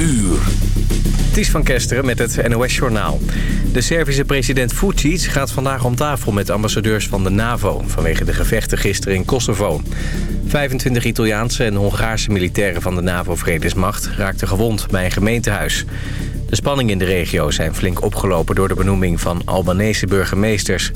uur. Ties van Kesteren met het NOS-journaal. De Servische president Vucic gaat vandaag om tafel met ambassadeurs van de NAVO... vanwege de gevechten gisteren in Kosovo. 25 Italiaanse en Hongaarse militairen van de NAVO-vredesmacht... raakten gewond bij een gemeentehuis. De spanningen in de regio zijn flink opgelopen... door de benoeming van Albanese burgemeesters.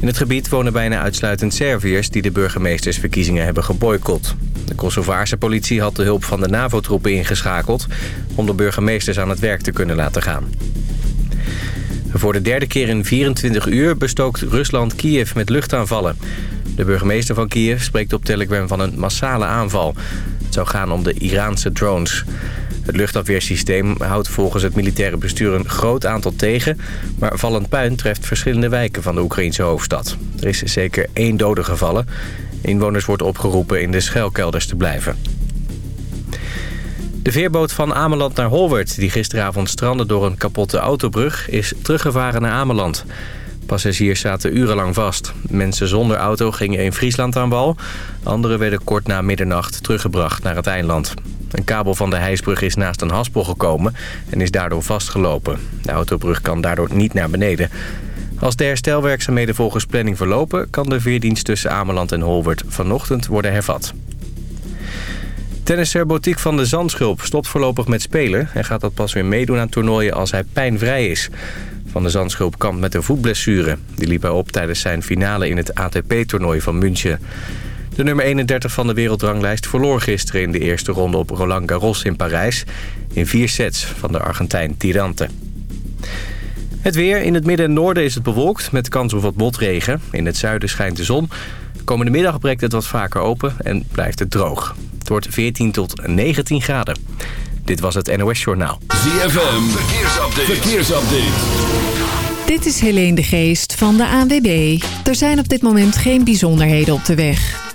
In het gebied wonen bijna uitsluitend Serviërs... die de burgemeestersverkiezingen hebben geboycott. De Kosovaarse politie had de hulp van de NAVO-troepen ingeschakeld... om de burgemeesters aan het werk te kunnen laten gaan. Voor de derde keer in 24 uur bestookt Rusland Kiev met luchtaanvallen. De burgemeester van Kiev spreekt op Telegram van een massale aanval. Het zou gaan om de Iraanse drones. Het luchtafweersysteem houdt volgens het militaire bestuur een groot aantal tegen... maar vallend puin treft verschillende wijken van de Oekraïnse hoofdstad. Er is zeker één dode gevallen. Inwoners wordt opgeroepen in de schuilkelders te blijven. De veerboot van Ameland naar Holwert, die gisteravond strandde door een kapotte autobrug, is teruggevaren naar Ameland. Passagiers zaten urenlang vast. Mensen zonder auto gingen in Friesland aan wal. Anderen werden kort na middernacht teruggebracht naar het eiland. Een kabel van de hijsbrug is naast een haspel gekomen en is daardoor vastgelopen. De autobrug kan daardoor niet naar beneden. Als de herstelwerkzaamheden volgens planning verlopen... kan de veerdienst tussen Ameland en Holwert vanochtend worden hervat. Tennisser Botiek van de Zandschulp stopt voorlopig met spelen... en gaat dat pas weer meedoen aan toernooien als hij pijnvrij is. Van de Zandschulp kampt met een voetblessure. Die liep hij op tijdens zijn finale in het ATP-toernooi van München. De nummer 31 van de wereldranglijst verloor gisteren in de eerste ronde op Roland Garros in Parijs... in vier sets van de Argentijn Tirante. Het weer. In het midden en noorden is het bewolkt met kans op wat botregen. In het zuiden schijnt de zon. Komende middag breekt het wat vaker open en blijft het droog. Het wordt 14 tot 19 graden. Dit was het NOS Journaal. ZFM. Verkeersupdate. Verkeersupdate. Dit is Helene de Geest van de ANWB. Er zijn op dit moment geen bijzonderheden op de weg.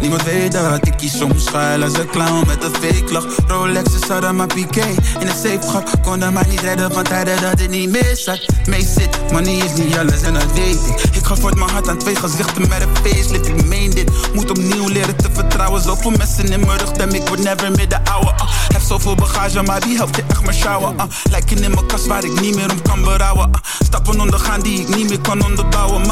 Niemand weet dat ik kies soms schuil als een clown met een fake lach. Rolex is hadden maar piqué in een safe gat. Kon mij niet redden van tijden dat het niet meer zat. Mee zit, money is niet alles en dat weet ik. Ik ga voort mijn hart aan twee gezichten met een facelift. Ik meen dit, moet opnieuw leren te vertrouwen. Zoveel mensen in mijn rug, dem ik word never meer de ouwe. ah. heb zoveel bagage, maar wie helpt je echt maar sjouwen? ah. Lijken in mijn kast waar ik niet meer om kan berouwen. ah. Stappen ondergaan die ik niet meer kan onderbouwen.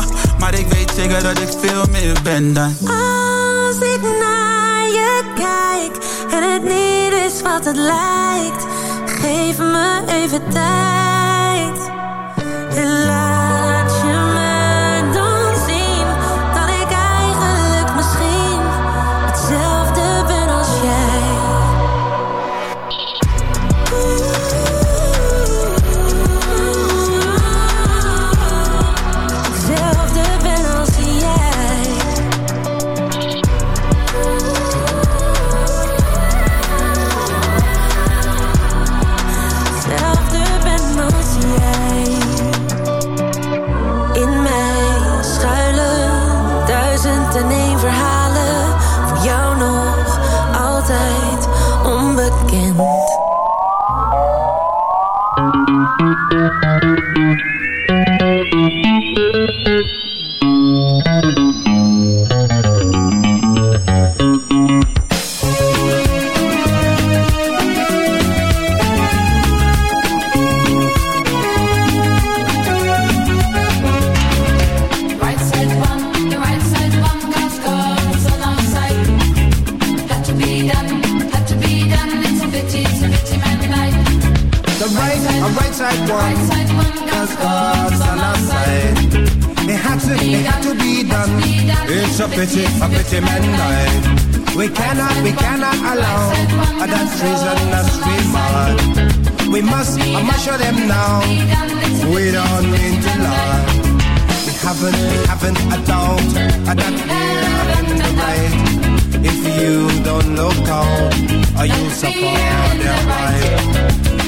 Dat ik veel meer ben dan. Als ik naar je kijk en het niet is wat het lijkt, geef me even tijd. One. Right side one, Cause God's on our side. It had to, it had to be done. It's a pity, a pity man died. We cannot, we cannot allow that treason, that street man. We must, I must show them now. We don't mean to lie. We haven't, we haven't a doubt that we're in the right. If you don't look out, or you'll suffer their right.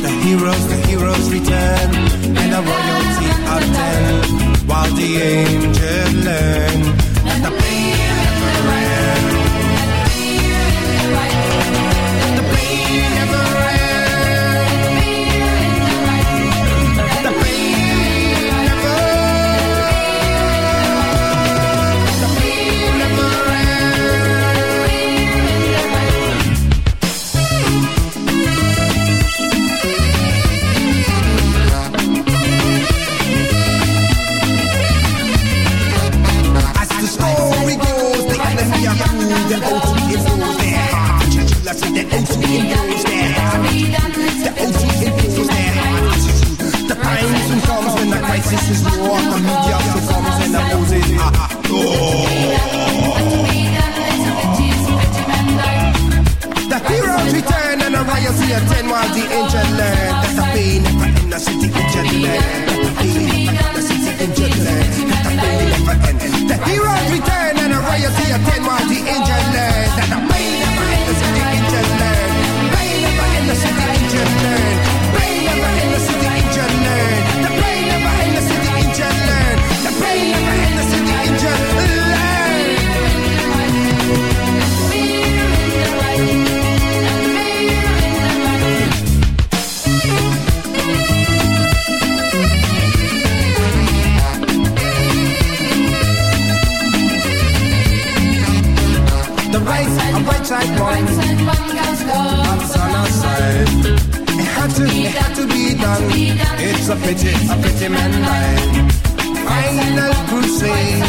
The heroes, the heroes return, and the royalty attend, while the angels learn that the pain never ends. The pain never The heroes return and the riots attend while the angel learn. That the side one. God's on our side. It had to, it had to be done. It's a pity, a pity man died. Final crusade,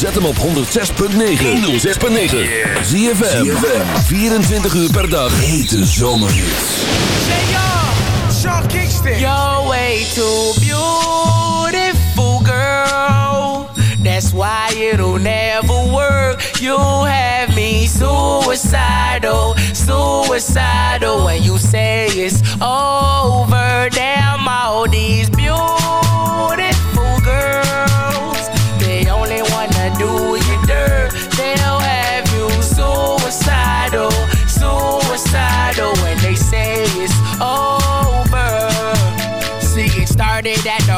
zet hem op 106.9. 106.9. ZFM, 24 uur per dag. Hete zomerhits. Sean Kingston. You're way too beautiful, girl. That's why it'll never work. You have me suicidal, suicidal. When you say it's over, damn all these beautiful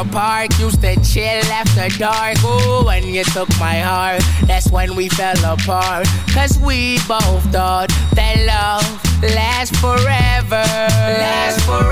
park, used to chill after dark. Ooh, when you took my heart, that's when we fell apart. Cause we both thought that love lasts forever. Lasts forever.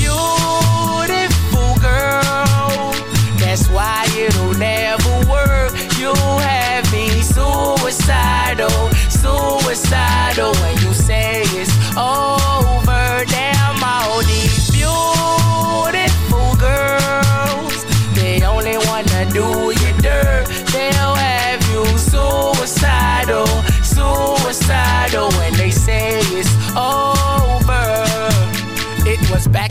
That's why it'll never work. You have me suicidal, suicidal. When you say it's over, damn all these beautiful girls. They only wanna do you dirt. They'll have you suicidal, suicidal. When they say it's over, it was back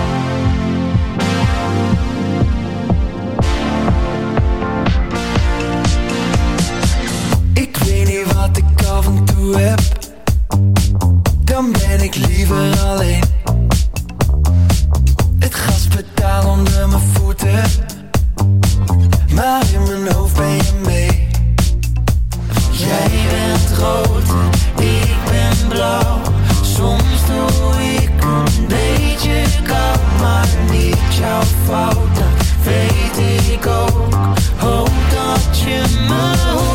Heb Dan ben ik liever alleen. Het gaspedaal onder mijn voeten Maar in mijn hoofd ben je mee. Jij bent rood, ik ben blauw. Soms doe ik een beetje koud Maar niet jouw fout, dat weet ik ook. Hoop dat je me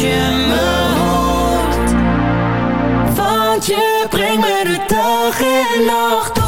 je me hoort. Want je brengt me de dag en nacht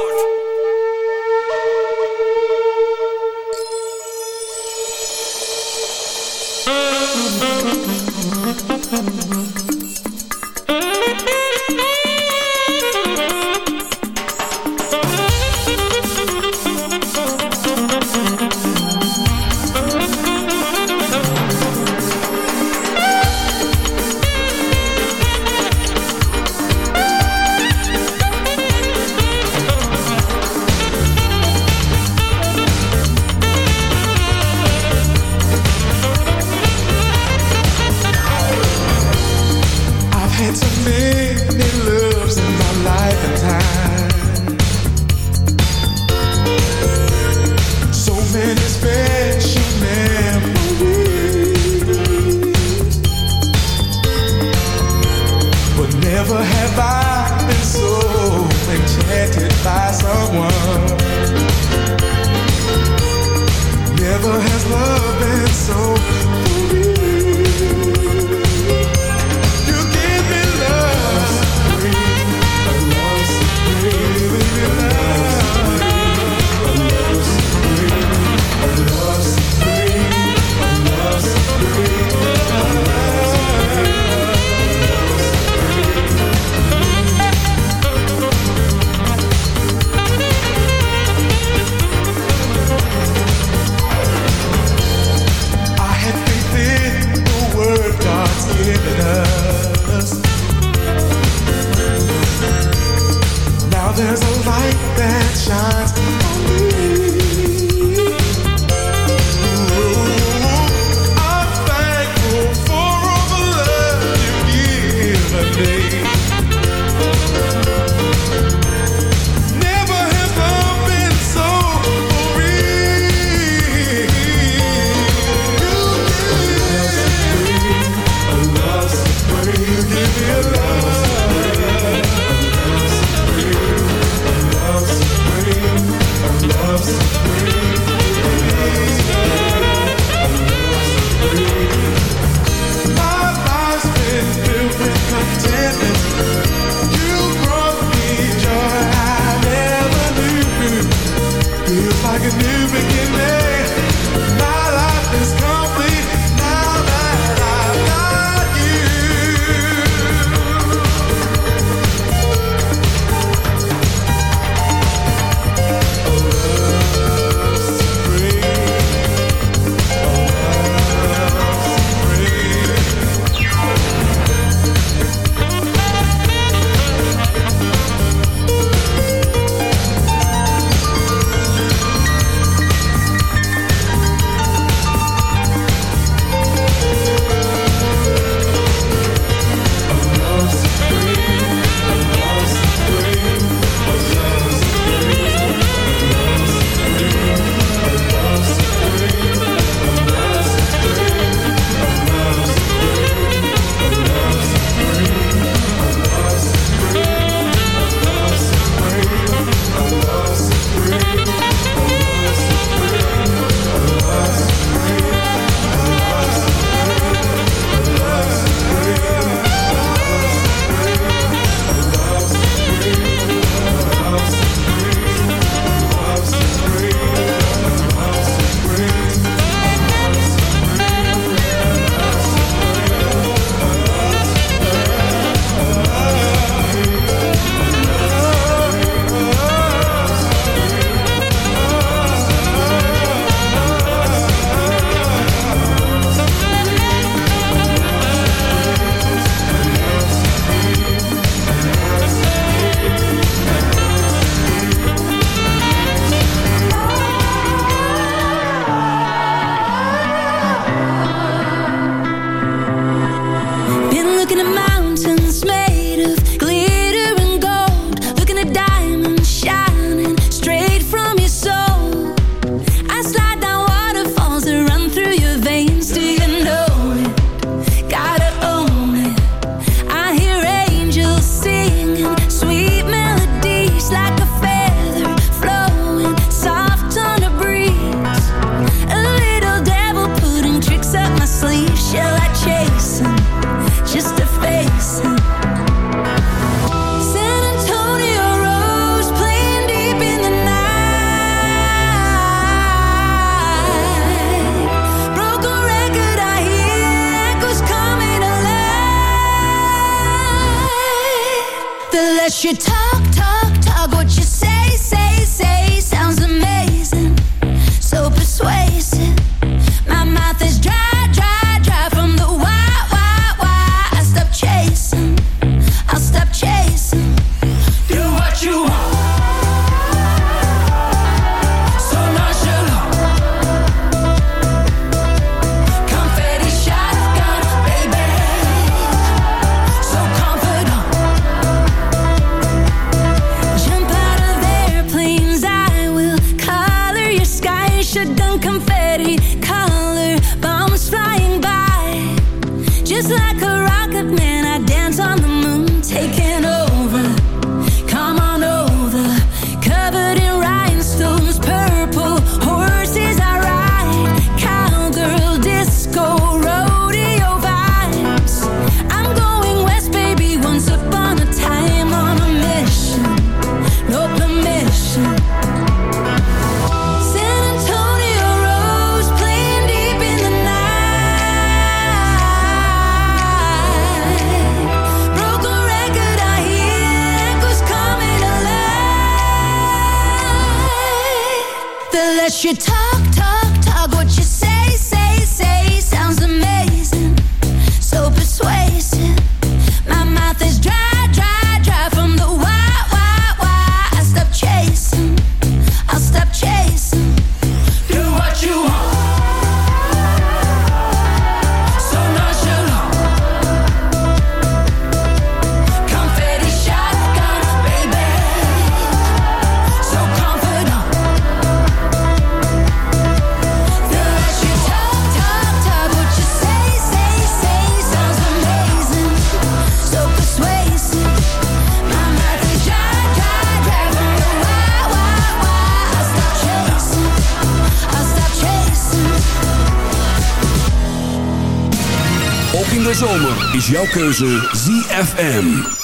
is jouw keuze ZFM.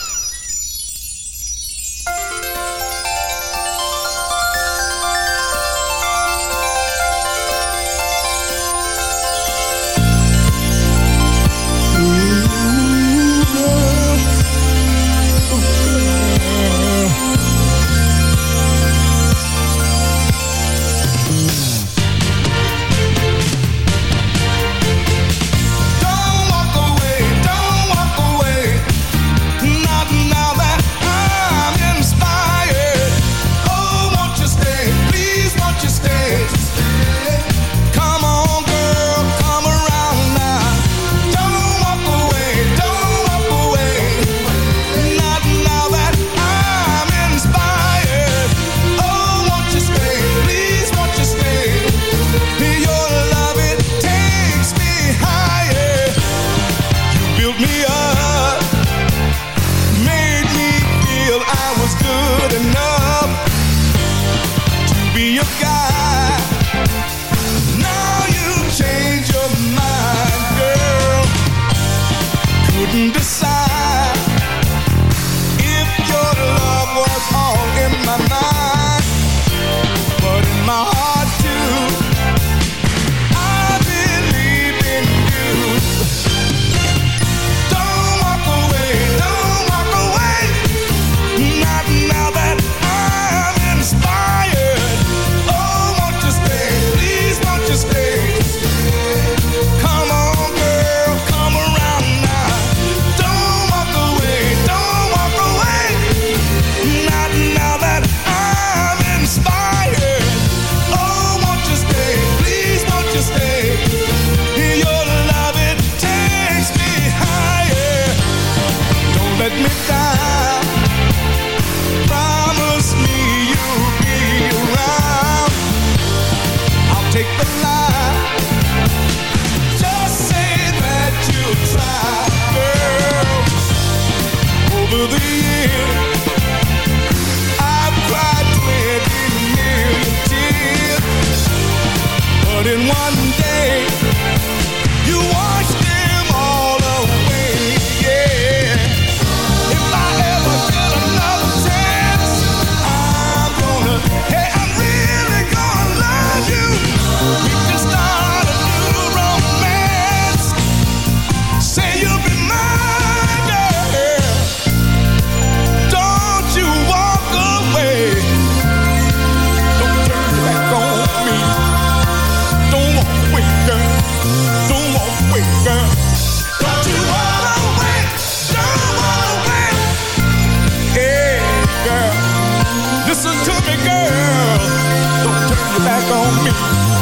on me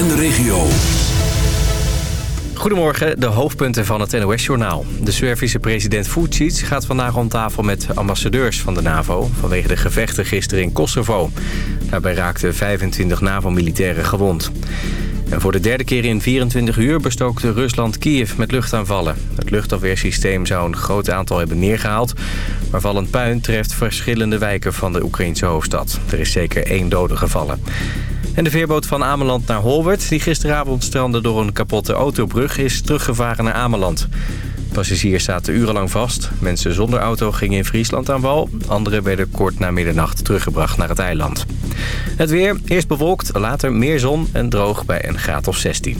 en de regio. Goedemorgen, de hoofdpunten van het NOS-journaal. De Servische president Vucic gaat vandaag om tafel met ambassadeurs van de NAVO... vanwege de gevechten gisteren in Kosovo. Daarbij raakten 25 NAVO-militairen gewond. En voor de derde keer in 24 uur bestookte Rusland Kiev met luchtaanvallen. Het luchtafweersysteem zou een groot aantal hebben neergehaald... maar vallend puin treft verschillende wijken van de Oekraïnse hoofdstad. Er is zeker één dode gevallen. En de veerboot van Ameland naar Holwert, die gisteravond strandde door een kapotte autobrug, is teruggevaren naar Ameland. Passagiers zaten urenlang vast. Mensen zonder auto gingen in Friesland aan wal. Anderen werden kort na middernacht teruggebracht naar het eiland. Het weer, eerst bewolkt, later meer zon en droog bij een graad of 16.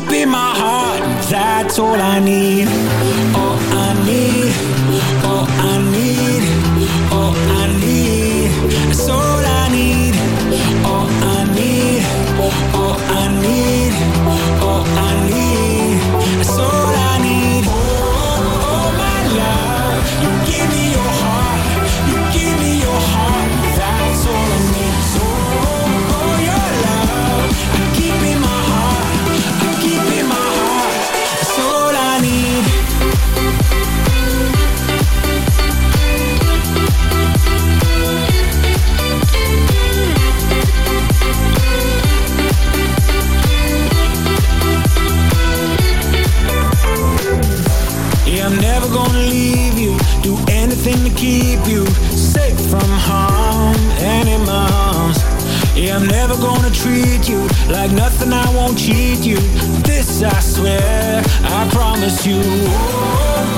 deep in my heart, that's all I need. All I need, all I need, all I need. So. all I won't cheat you. This I swear, I promise you. Oh,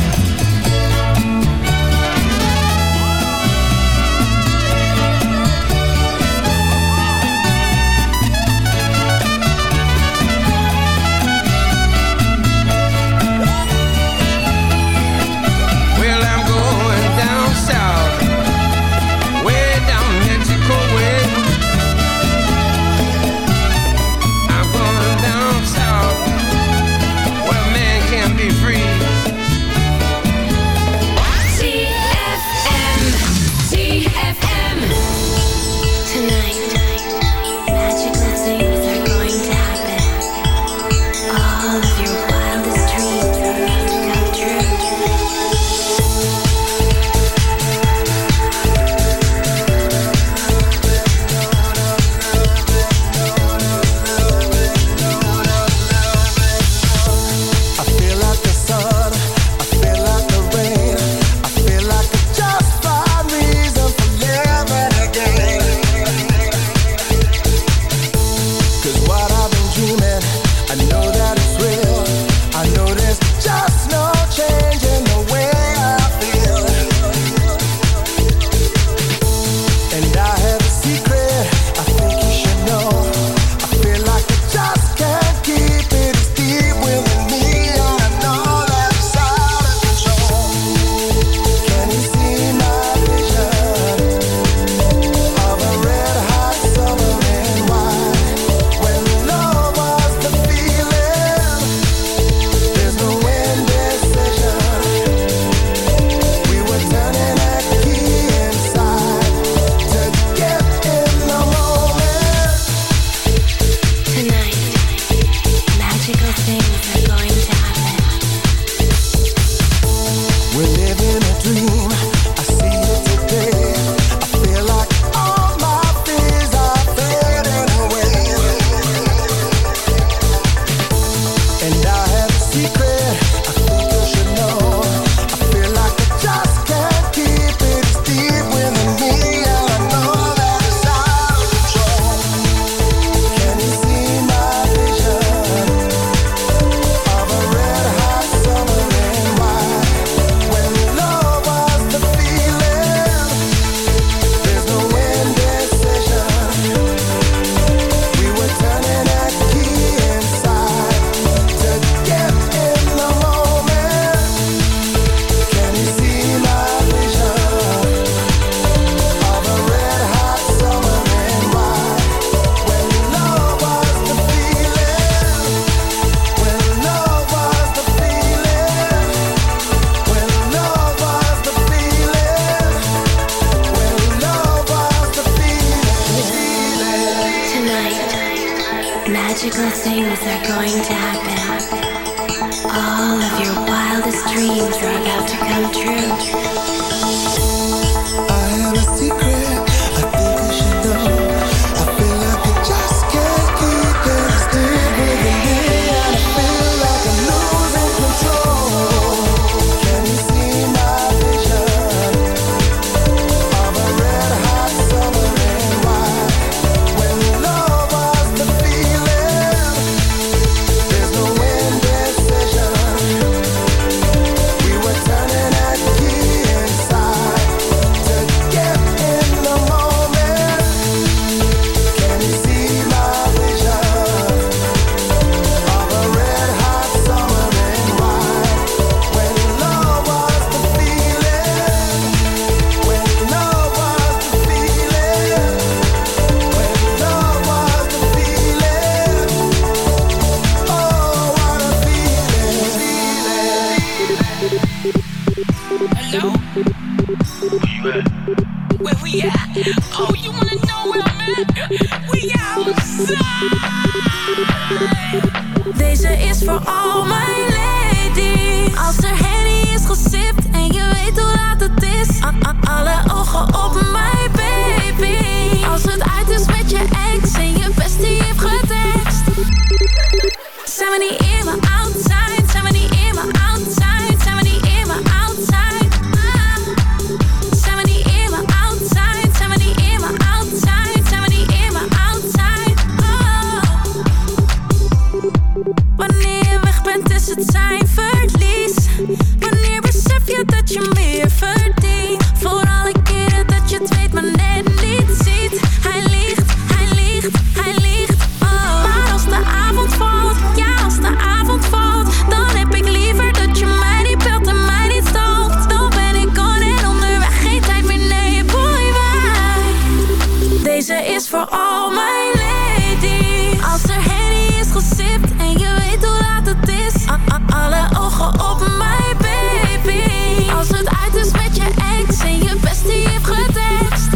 Voor al mijn ladies Als er Henny is gesipt en je weet hoe laat het is A- Alle ogen op mij, baby Als het uit is met je ex en je bestie heeft getekst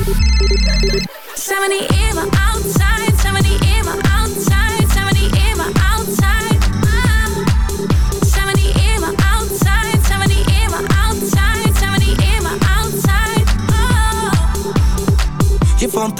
Zijn we niet in mijn outside? Zijn we niet in mijn outside? Zijn we niet in mijn outside? Zijn we niet in mijn outside? Zijn we niet in mijn outside? Zijn we niet in mijn outside? Oh. Je vond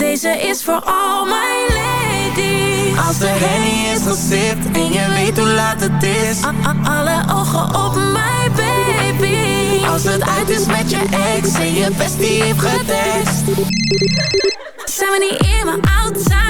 Deze is voor al mijn ladies. Als de Henny is gesipt en je weet hoe laat het is. A- a- alle ogen op mij, baby. Als het uit is met je ex en je bestie heeft getest. Zijn we niet in mijn outside?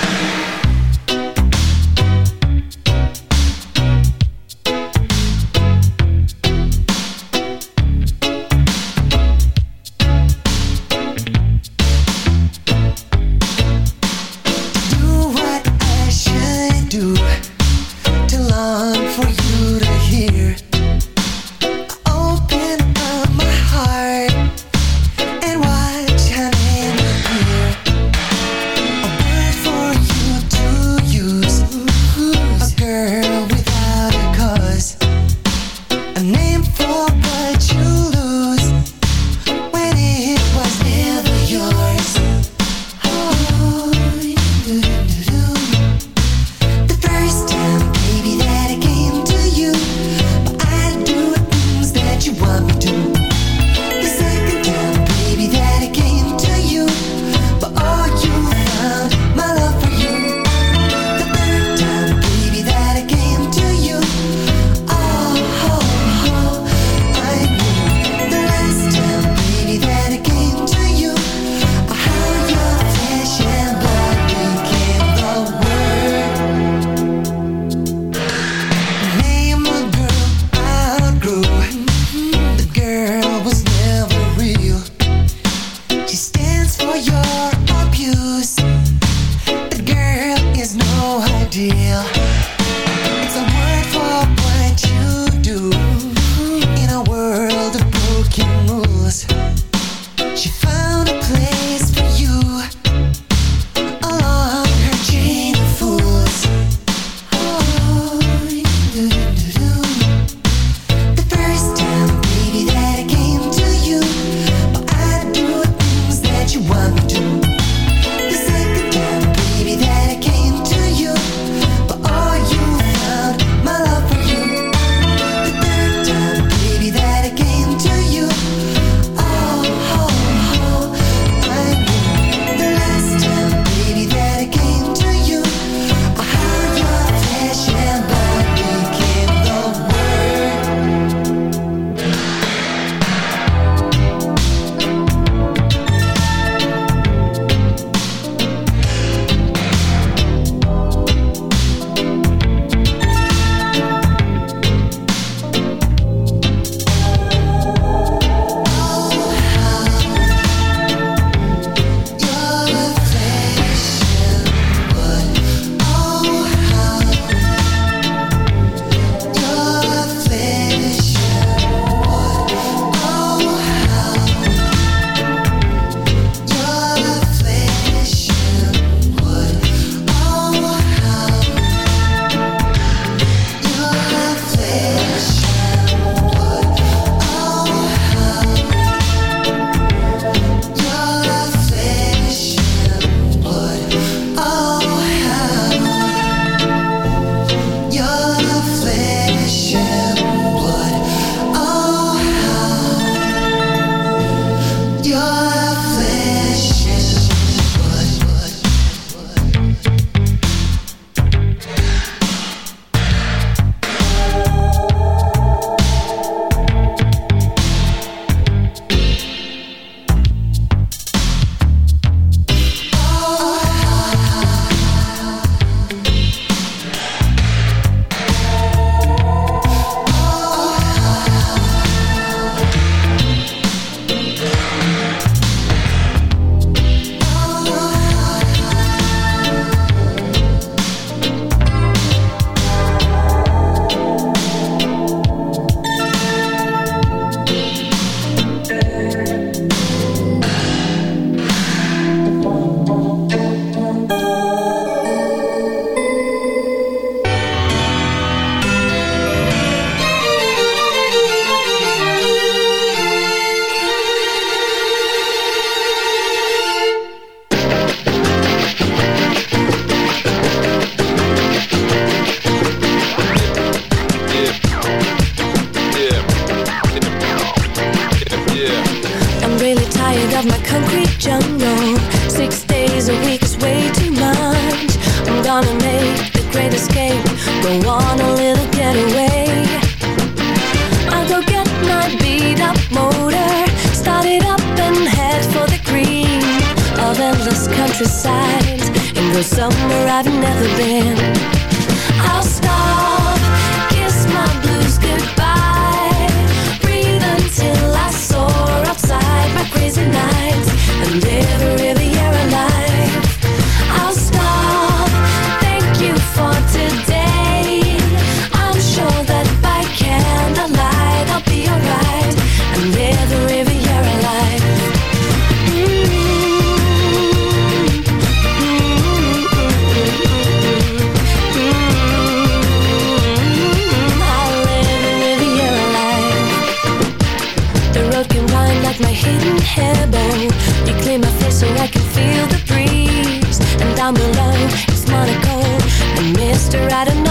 I don't know.